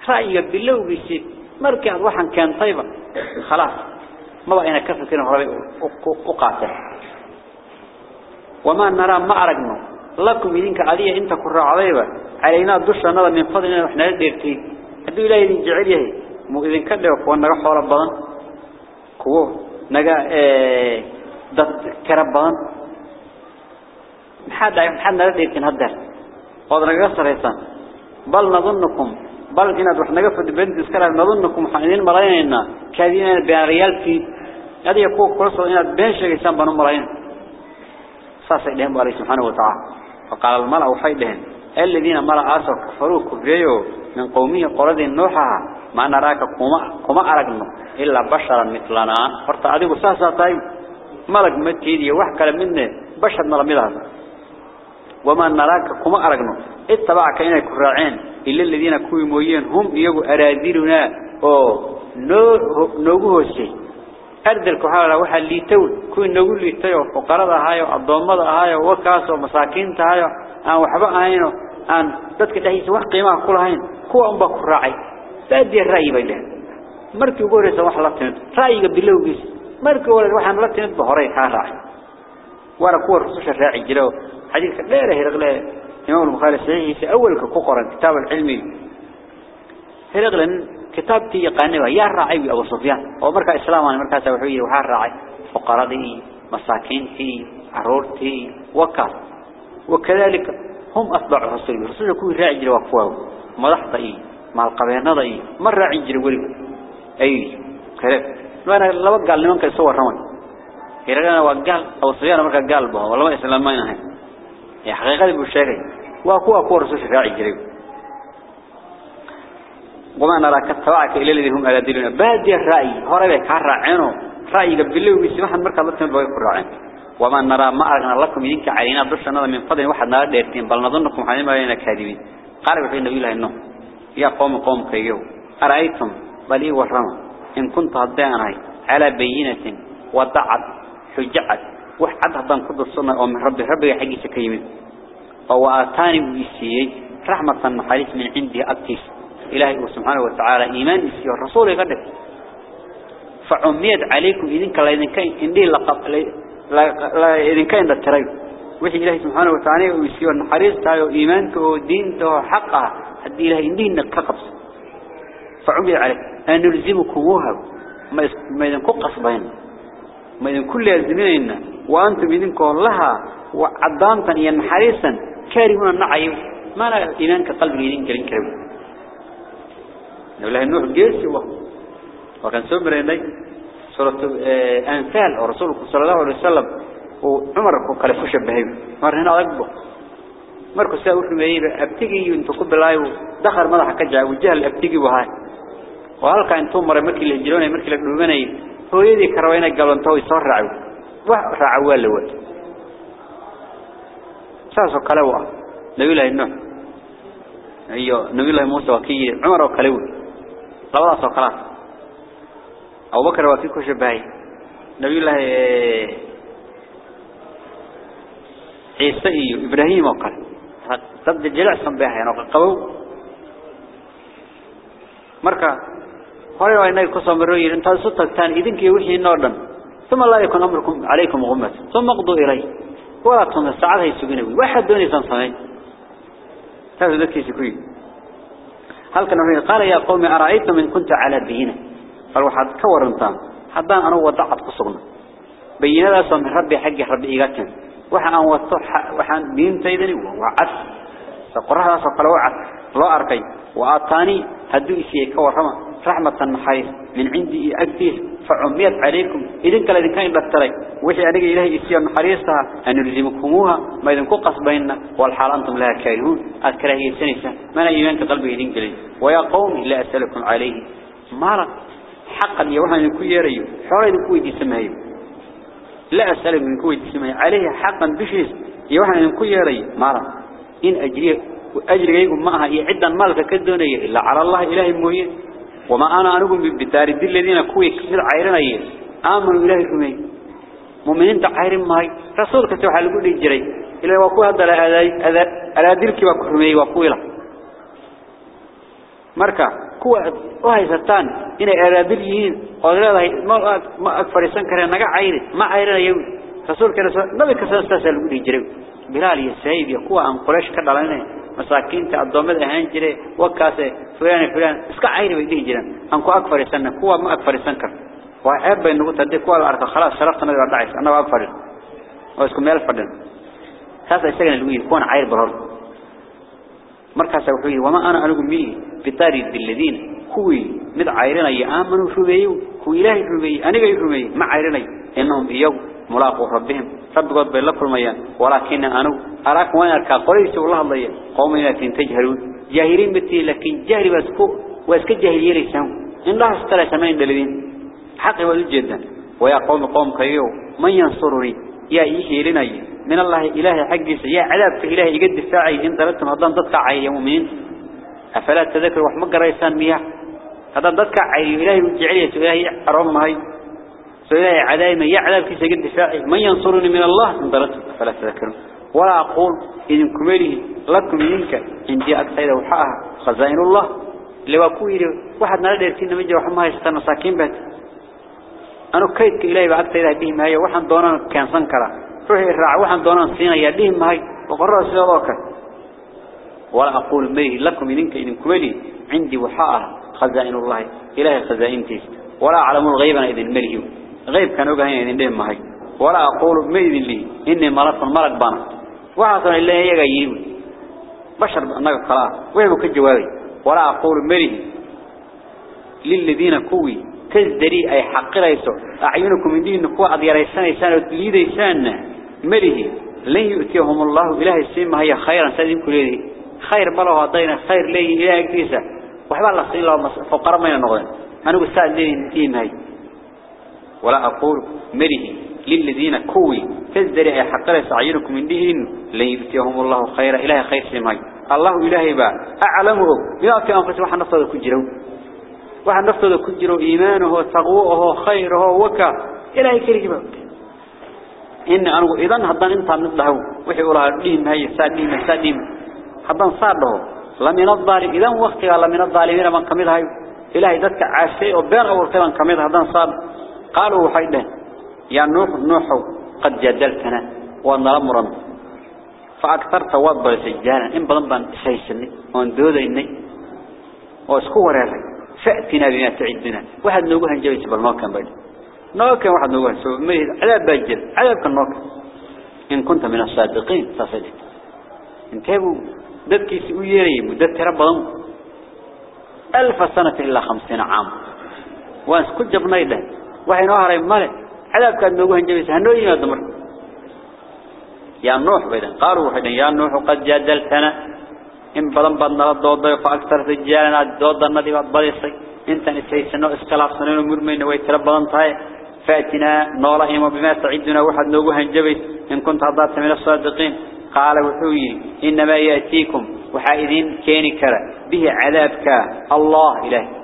S1: رأيك بالله بيسي مركا الوحن كان طيبا خلاص ما بقينا كفر كنا هرابي وقاتين وما نرى معرقنا لكم إذنك عليا إنت كراعديبا علينا دشنا نظر من فضلنا وإحنا ديرتي هدو إلهي إذن جعليه مو إذن كده وكوان نغا حول بضان كوه. نغا إيه دد كرب بضان محاد محاد نغا ديرتين هدر وضع نغا سريسان. بل نظنكم بل إن روح نقف بنت سكر نظنكم حنين مرينا كذين بين ريالتي هذا يكون كرسو إن بين شيء إنسان بنو مرينا صاص إلهم باري سبحانه وتعالى. فقال الملأ وحيدهم الذين ملأ آسوا كفروا كفريوا من قومه قرد النوحة ما نراك كما أرقنا. إلا بشرا مثلنا. فرت أديك ساسا طيب ملك متيدي وحكى منه. بشر نرميلها وما نراك كما أرقنا. اتبعك إنك راعين إلا الذين كوي مويين. هم يجوا أراديرنا أو نوجه الشيء أردل كحالة واحد اللي تول كوي نقول لي تيو فقراء هايو الضمضة هايو وكاسو مساكين تهايو أن وحبا هاينو أن تدك تهيس واحد قيمة كل هاين. كوا أنبا كراعي تأدي الرأي بيلين مركي يقول رسا واحد لطنت رأيك بالله بيس مركي يقول واحد لطنت بهوري كاراعي ورا كور رسوش الرأي جلو. حديث لا لا هرغلا إمام البخاري صحيح في أول كقرن كتاب العلمي هرغلا كتاب تي يقانوا يا راعي أبو سفيان. أو مركز إسلام أنا مركز توحيد وحار راعي. فقراء مساكين عرورتي وكال وكذلك هم أتباع الرسول. الرسول يكون راعي جل وقفوه ملحظة مع القبينة إيه مر راعي جل ولي أي كذلك. وأنا لو قال لمن كان صور هرغلا وقال أبو سفيان مركز قلبه. والله إسلام ما ينهي. يا حقيقة بالشيء وأكو أكو رسول راعي جل وما نراك اتبعك إلى الذين هم ألادلون بادي الرأي هربك هرعينه رأي قبله ويسمح المركة الله تنبغي الرعين وما نرى ما أرغنا لكم يدينك علينا برشنا من فضل واحد نار ديرتين. بل نظنكم حالين لنا كاذبين. قال في النبي الله إنه يا قوم قوم كيجو أرأيتم؟ بل إيه ورما إن كنت هدانا على بينة وضعت حجعت وحد هدان كل الصنة ومن ربي ربي حقي سكيمين وآتاني بيسيي. رحمة من عندي أكتيس إلهي سبحانه وتعالى إيمان إسيه الرسول يقدر. فعميت عليكم إذن كلا إذن كين إندي لقب لا إذن كين للتري وحي إلهي سبحانه وتعالى ويسيه النحريس تايو إيمانك ودينته حقها حد إلهي إندي إنك قبص فعميت عليك. أن نلزمكموها ما إذن كو قصبين. ما إذن كل يلزمين وأنتم إذن كون لها. وعدامتا ينحريسا كارهون النعي ما لا إيمانك قلب يدين كلين كريم نقول له النوح جيسي وكان سمر إني سورة أنفال. ورسول صلى الله عليه وسلم وعمر قال كشبه مر هنا أكبر مركو ساوي رميه أبتجي أنت قبل الله دخل مضح كجع. وجهل أبتجي وهاي. وهلك أنتم مر مركي جلوني مركي بلومني هو يدي كروينا قالوا أنتوا يصور رعو. ورعوا الأول ساسو كلوا نبي الله النوح أيوه نبي الله لا ولا سكرات أبو بكر وكي كشبهي نبي الله عيسى إبراهيم وقال. ضد الجلع صنبها يعني قبو. مركا هاي inay ku soo marooyin inta soo tagtaan idinkii wixii noo dhan ثم لا يكون أمركم عليكم غمة. ثم اقضوا الي ولا هي سجنوي واحد دوني سنسمين هذا ذكي سكوي هل كان قال يا قوم أرأيتم إن كنت على بينة؟ قال واحد كورنتان حدان أنا وضعت قصغنا بينه من ربي حق ربي ايغاتن waxa aan wato waxaan diintaydani waa cad saqraha saqalo cad loo arkay waa taani haduu رحمة حير من عندي إيه أكثر فعميت عليكم. إذن كلا إذن كان بكتري وحي أنك إلهي إسيان حريصها أن يلزمكموها. ما إذن قص بيننا. والحال أنتم لها كارهون. أكرهي سنسة. من إيمانك قلبه إذن كلا ويا قوم لا أسألكم عليه. مارا حقا يوحى من كوي يريو حورا من كوي دي لا أسألكم من كوي دي عليه حقا بشيس. يوحى من كوي يريو مارا إن أجريه أجريه معها. يعدا مالك كدونية إلا على الله إله مهين وما أنا أنقوم بالدار الدين الذين كويك من عيرنا أيه آمن الله رمي ممنين تعيرن ماي. رسولك سوحى لقول الجري إلا وقوها دل على ذلك وكرمي وقوه له مركا كوا وهاي ستان. إنا على ذليين قدر الله ما ما أكفر سنكر نجا عير ما عيرنا يوم رسولك رسول نبي كسر سلسل لقول الجري بلال يسعيد يقوى عن قريش كدلانه fulaan iska cayri bay dhigi jireen aan ku ag fariisan kuwa ma ag fariisan kar waa ceeb bay nagu taday kuwa arka khalaas sharafta naga dhacaysa annaga ag fariis oo isku meel fadhin taas isagana lagu yiri kuwan cayr baror markaas wuxuu yiri wama ana anigu mi bitari dilladin kuwi mid cayrina ya aamanu rubeeyo ku ilaahi rubeeyo aniga rubeeyo ma cayrinay inhum iyagu mulaaqu rabbihim rabbigood bay la kulmayaan walakin anu araak waan arka qoraysi wala hadlaya qowmina tintajharu jahilin biti lakin jahri basku waska jahiliyaysan indhaha istala samayn dalidin xaqi wal jiddan ويا قوم قوم كيو من ينصرني يا إيهيلني من الله إلهي حقيس يا عذاب في إلهي يقد الساعي إن دلتم هذا ضدك عي يومين أفلا تذكر وحمق ريسان مياه هذا ضدك عي إلهي وجعلية إلهي أرم سإلهي عذاب يا عذاب كيس يقد الساعي من ينصرني من الله؟ إن دلتم أفلا تذكرون. ولا أقول إذن كميله لكم منك عندي أكثر وحاها خزائن الله. لو أكوير واحد نرد يرسين مجي وحما يستان مساكين بات أنا كيدك إلهي بأكثر بهم هاي وحن دونا كان سنكرا روحي الرع. وحن دونا سينا يديهم هاي وقرر سيادوك ولا أقول ميه لكم منك إذن كميله عندي وحاها خزائن الله. إلهي خزائن تيس ولا أعلم الغيب أنا إذن مليه غيب كانوا قهين إذن لهم هاي ولا أقول ميه لي إني ملك ملك بنا. وحصل الله يغيب بشر أنك خلاص ويبو كجوابي. ولا أقول مليه للذين كوي. تزدري أي حق ليسو أعينكم من دين كوا أضيريسان إيسان وتليديسان مليه. لن يؤتيهم الله إلهي السيمة هي خيرا سيدين كل خير بلوها ضينا خير لي إلهي كتيسة وحبا الله صلى الله فقر ما ينغضين أنا قستاذ لي نتين هاي. ولا أقول مره للذين كوي فازدري أي حقا لسعينكم من دهن ليبتيهم الله خير إله خير سمي الله إلهي با أعلمه. بلا في أنفسه وحن نفسه كجره وحن نفسه كجره إيمانه وتقوءه خيره وكا. إلهي كريم. إن أنه إذن هدان إنت عن نفسه وحي أولا لهم هاي سادين سادين هدان صار له لم ينظر إذن وقتها لم ينظر من قمد هاي. إلهي ذاتك عاشي وبين أول قمد هدان صار nuuxu qad jadaltana wa nalamran fa aktarta wadba sajjana in badan ban shaysanay oo doodaynay oo isku wareeray فأتنا بما تعدنا. واحد نوجه جيش بالنوكن بيد نوكن واحد نوجه سو ميه عذاب بجل عذاب كالنوكن إن كنت من الصادقين تصدق انتبهوا ذاتك سؤيري مدة ربهم. ألف سنة إلا خمسين عام. وأنس كل جبنا إذا وحي نوهر مالك عذاب كان نوهن جميس هنو يما دمر. يا نوح بيدا قالوا وحيدا يا نوح قد جادلتنا إن بلن بدنا الضوضة فأكثر رجالنا الضوضة الندي بديسي إنت نسيسنو اسكلاف سنين ومرمين ويتربضن طاي فاتنا نورهم بما تعدنا واحد نوهن جميس إن كنت عضات من الصادقين. قال وحوي إنما يأتيكم وحائدين كيني كرا به عذابك الله إله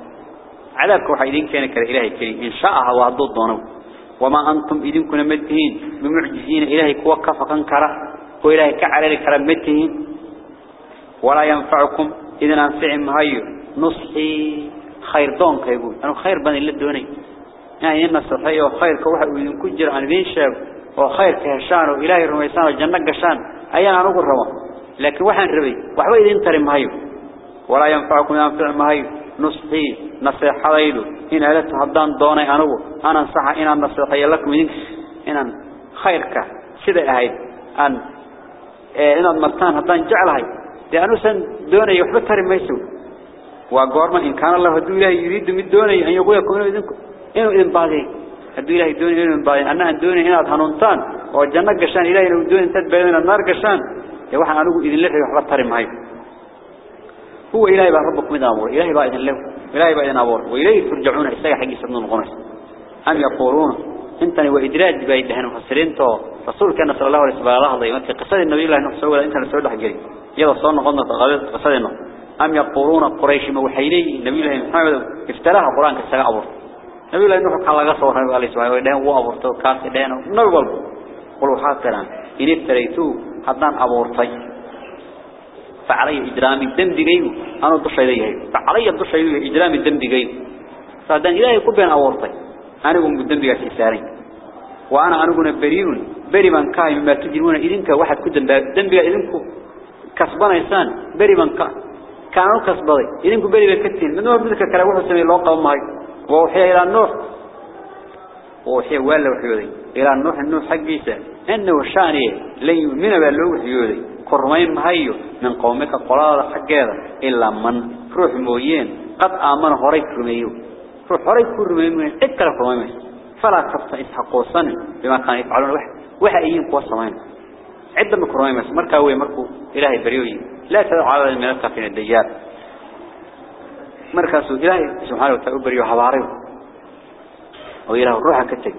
S1: عذابك وحائدين كيني كرا إلهي كريم. إن شاءها وعضو الضنو وما أنتم إذن كنا مدهين بمعجزين إلهي كوكفا كرا وإلهي كعلى كرا مدهين. ولا ينفعكم إذن أنفع مهيو نصحي خير دون كيقول أنا خير بني للدوني يعني إن الصحية وخير كوحد وإذن كجر عن بين شاب. وخير كهشان وإلهي الرميسان والجنة قشان. أيان أنا أقول روا. لكن وحن ربي. وحبا إذن تري مهيو ولا ينفعكم ينفع مهيو نصحي ليلو إن ألت هدان دوني أنو أنا نصحى إن النصيحة لكم إن خيرك. سيدة أهيد. أن إن المرتان هدان جعلها لأنه سن دوني يحبا تري ميسو. وقورما إن كان الله هدو إلهي يريد من دوني أن يقول يكون إذنكم إنه إذن بعضي هدو إلهي دوني إذن بعضي أنا أن دوني إن أدهنونتان والجنة قشان إلهي لو دوني بين النار قشان. يوحى أنه إذن لحي يحبا تري مهيو هو إلهي بقى ربكم إذا أبور إلهي بقى إذن إلهي إذن أبور وإليه ترجعون إستاق حقي سبنون الغنس أم يقولون انتني وإدراج بقى إدهان مفسرين تو رسول كان صلى الله عليه وسلم لحظة يمثل قصة النبي الله نفسه ولا انت نسوي لحق جري. يلا صورنا قلنا تغلط قصة إنه. أم يقولون قريش موحيلي النبي الله محمد افتراها قرآن كالسلاء أبور نبي الله نوحك على قصة ورحمة الله سبحانه وإدهان هو أبورته كاس إدهانه نبي والبو قلوا حاكرا إن افتريتوه. حدان أبورتي فعلي إجرام الدم دقيه أنا ضش إليه فعلي ضش إليه إجرام الدم دقيه فهذا إلهي كبين أورطي. أنا أقوم بالدم دقيه إسارين وأنا أنا أقول بريون بري من كاي مما تجرون إذنك واحد كدن دم دقيه إذنك كسبان إنسان. بري من كاي كانوا كسباني إذنك بري بكتين من نوع بدك كلاوه سمي الله قوم معي ووحي إلى النوح ووحي ولا وحيودي. إلى النوح النوح حقيسة. إنه شاني. لن يؤمن بالله وحيودي كرمين مهيو من قومك قرار حقيقة. إلا من روح مويين قد آمن هريك رميو. روح هريك رميو إكلا كرمين فلا تبطئ إسحقوا صنع بما كانوا يفعلون. واحد واحد أيين قوة صمين عدة من كرمين مركا هو مركو إلهي بريوي. لا تدعو على الملكة في الدجال. مركز إلهي سبحانه وتعالى بريو حضاريه وإله الروح كتك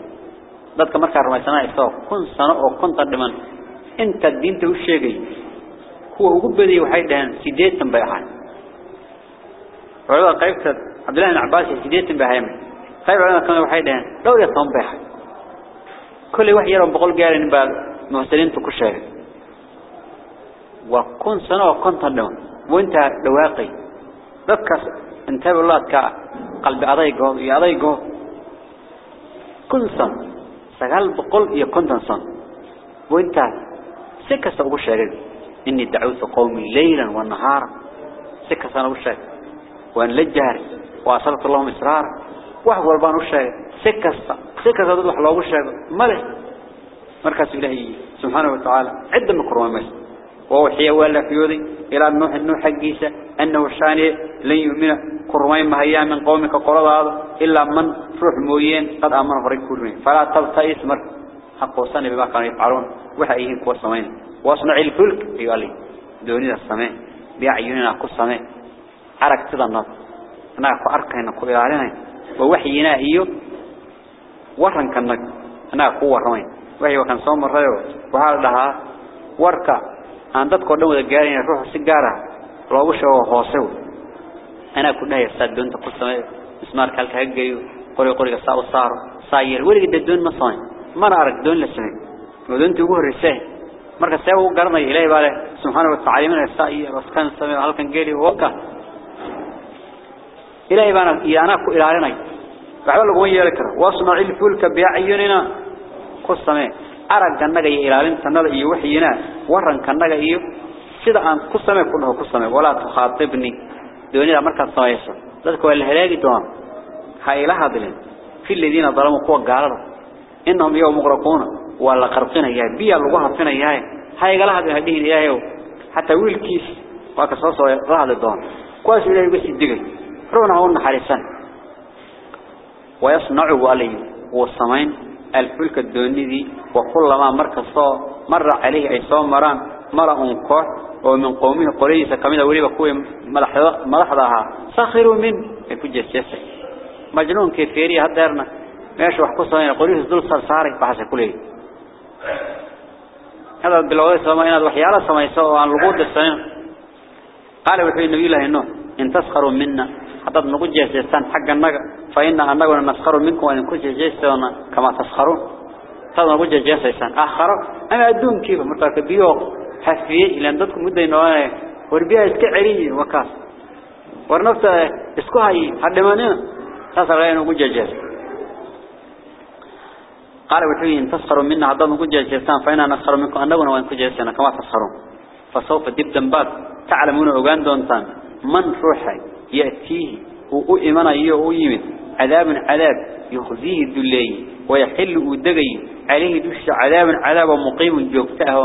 S1: dadka marka rumaysana isoo kun sano oo konton dhiman انت الدين توشيغي هو قبضي وحيدا سيديتا بيحان وعلى قيبتا عبدالله العباسي سيديتا بيحان خير علينا كانوا وحيدا لو يطلون بيحان كل واحد يرى بقول قال ان بقى مهسلين تكشيغي وكن سنة وكون تنون وانت لواقي ذكر انتبه الله كا قلب أضيقه يضيقه كن سنة سقال بقول يكون سنة وانت سكة أبو شاقل إني دعوت قومي ليلا والنهارا سكة أبو شاقل وأن لجهر وأصلت اللهم إسرارا وهو البان شاقل سكة سكة أبو الله أبو شاقل ملك. مركز إلهي سبحانه وتعالى. عدة مكرمة مس ووحي ولا فيودي إلى النوح النوح حقيسة أنه الشاني لن يؤمن. كرمين مهيا من قومك قرض هذا. إلا من روح مويين قد آمن فريق كرمين فلا تبتئس مر حق وصني بما كانوا يفعلون. وحيهم كوا السمين واصنع الفلك قال لي دوني السماء بأعيننا كو السماء عرق تضنط أنا كو أركينا كو إلالينا ووحينا إيو. ورن كنك أنا كو ورمين وحي وكان صوم الرأيو وحال لها وركا aan dadkoo dhan wada gaarin ruux si gaar ah loogu sheego hoose ana ku dhahay saadonta ku sameey ismaarka halka geeyo qori qoriga saa u la sameey wadonta ugu horeysay marka see uu garanay ilaahay baa leh subhanahu wa ta'ala min saayir waskan sameey halkan geeli waka ilaahay bana iyana ku ilaalinay waxba lagu yeelay karo wasma'il fulka bi'ayunina ku sameey araganaga iyo ilaalintanada iyo waxyina warankanaga iyo sida aan ku samee ku dhaho ku samee wala tukhatibni doonida marka samayso dadku waa la halaagi doon ha ila hadlin fi alladina zalamu kuwa gaalada innahum yawm muqraquna ولا قرقنا يا بيا لغوها فينا يا هاي قالها بهدين يا حتى ويل كيس وكسوس راهد الدون. كواس إلهي بس يدقي. رونا هون حارسان. ويصنعوا عليه والسمين الفلك الدوني دي وكلما مركز صو مر عليه صو مران مرأ كوح ومن قومه قريسة كمينة وليبا كوي ملحظها سخروا من يكون جسيسي مجنون كيفيري هدارنا ماشي وحكو صمين قريس دول صرصاري بحث كله هذا بالعوضي سمين هذا وحيالا سمين سوى عن لقود السمين قال وحي النبي الله إنه إن تسخروا منا حتى نقول جيسان حق النقا فإن أننا نسخر منكم وإن كنت جيسان كما تسخرون. هذا نقول جيسان آخر. أنا أدون كيف؟ مرتك بيوق حفيه إلى أن تدكم مدة إنه وربيها إسكعري وكاس. ورنفسه إسكوهي حدمانين تسخر غير نقول جيسان قال وحي إن تسخروا منا عضا نقول جيسان فإن نسخر منكم أننا وإن جيسان كما تسخرون. فسوف دب دنبات تعلمون أغان دونتان. من روحي يأتيه وإيمانا يمد عذاب عذاب يخزيه الدلي ويحل ودقي. عليه دوش عذاب عذاب مقيم جوكته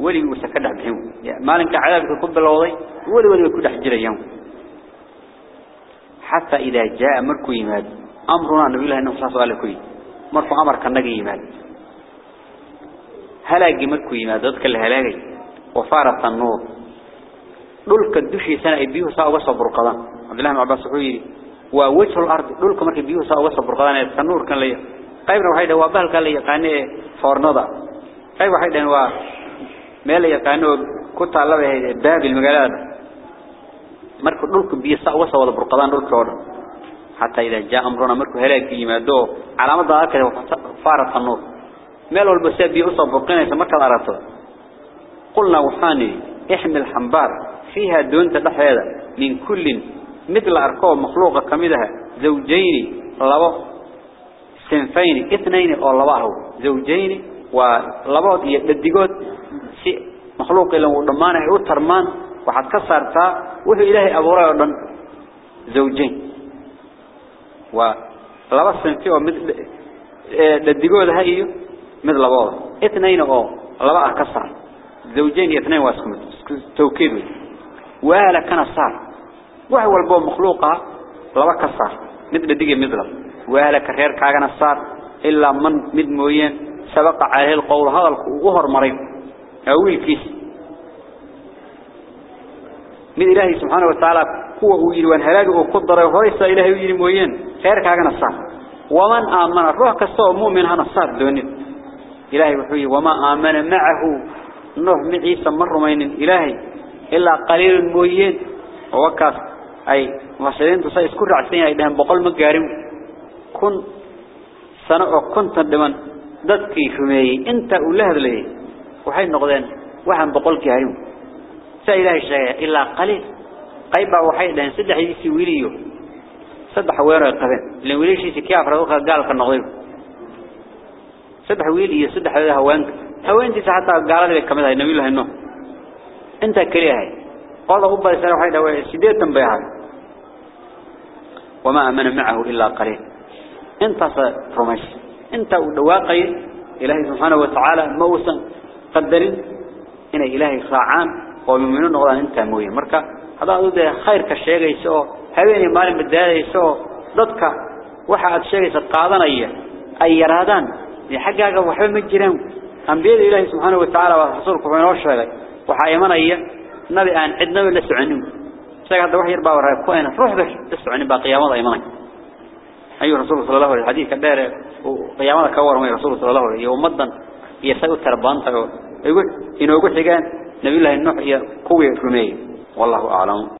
S1: ولي وسكده بهم. ما لنك عذاب يكب الوضي. ولي ولي يكون حجر يوم. حتى إذا جاء مركو يماد. أمرنا نبي الله إنه صلى الله عليه وسلم. مرفو عمر كان نجي يمان هلاج مكو يمان دادك الهلاجي وفارة النور. للك الدوشي سنة ابيه ساو وصبر قضان عبد الله عباس حويري ووجه الأرض للك مرك ابيه ساو وصبر قضان النور كان ليه قايب روحي دواء بهل قال ليه قانيه فورنضا قايب روحي دواء ميال ليه قانيه كنت على باب المقالات مركو للك بيه ساو وصبر قضان للك ورن ila jaa amruna markuu helaag yimaado calaamada arkay faarat tanuur meel walba si biyo soo burqanaysa marka aragto qulna waxani احمل حنبار. فيها دون تدحيدا من كل مثل أركو مخلوقة كمدها. زوجين لبا سنفين اثنين أو لباه زوجين ولبا يددقود شيء مخلوق لو ضمانه. أو ترمان وحد كسرتا وهو إلهي أبو رأيضا زوجين. ولبا سنفين ومثل ددقود هاي مثل لباه اثنين أو لبا كسر زوجين اثنين واسكم توكيد وهلا كان صار وهو البو مخلوقة لبا كسر مثل دقي مثل وهلا كرير كاغنا صار إلا من مد موين سبق عليه القول هذا الظهر مريض أول كيس من إلهي سبحانه وتعالى هو ويل وان هلاك وقدر وهيس إلهي ويل موين خير كاغنا صار ومن آمن الروح كسو مؤمن هنا صار دوني إلهي وحوي وما آمن معه. نوح معيسى مر مين إلهي إلا قليل مويين. ووكاس أي مفسرين تصير كل عسين أيدهم بقول مجارم كن سنة كنت دمن ضدكي فمي أنت أوله ذلك وحين نقدين وحن بقول كهرم سإله الشيء إلا قليل. قيبا وحيد لأن سدح يسي ويليو. سدح ويرا القبن لأن يسي كيف رأوك قال كالنغيب سدح ويلي سدح هذا هوانك. هوانتي حتى قال لك كما النبي الله إنه أنت كريهاي قال أبا سنة وحيدة سيدية بيها وما أمن معه إلا قليل. انت فرمش. انت واقعي إلهي سبحانه وتعالى موسى قدرين. إن إلهي خاعان. ومؤمنون غضان انت موين مركا. هذا هذا خير هويني مال مدادة يسوه ضدك. وحاد شيء يسقاضان أي أي يرادان. حقاق وحبا مجرين أنبياء إلهي سبحانه وتعالى ورسولك وحين وشهد وحايمان أي نبي أن عدنا ولا سعنون سيقعد وحي يربا وراء كوين روح بس تسعني بقيامة أيمانك أيها رسول صلى الله عليه الحديث كبير. وقيامة كور من رسول صلى الله عليه مدن يسوي تربان يقول إنه يقول حقان نبي الله النوح قوي رمي والله أعلم.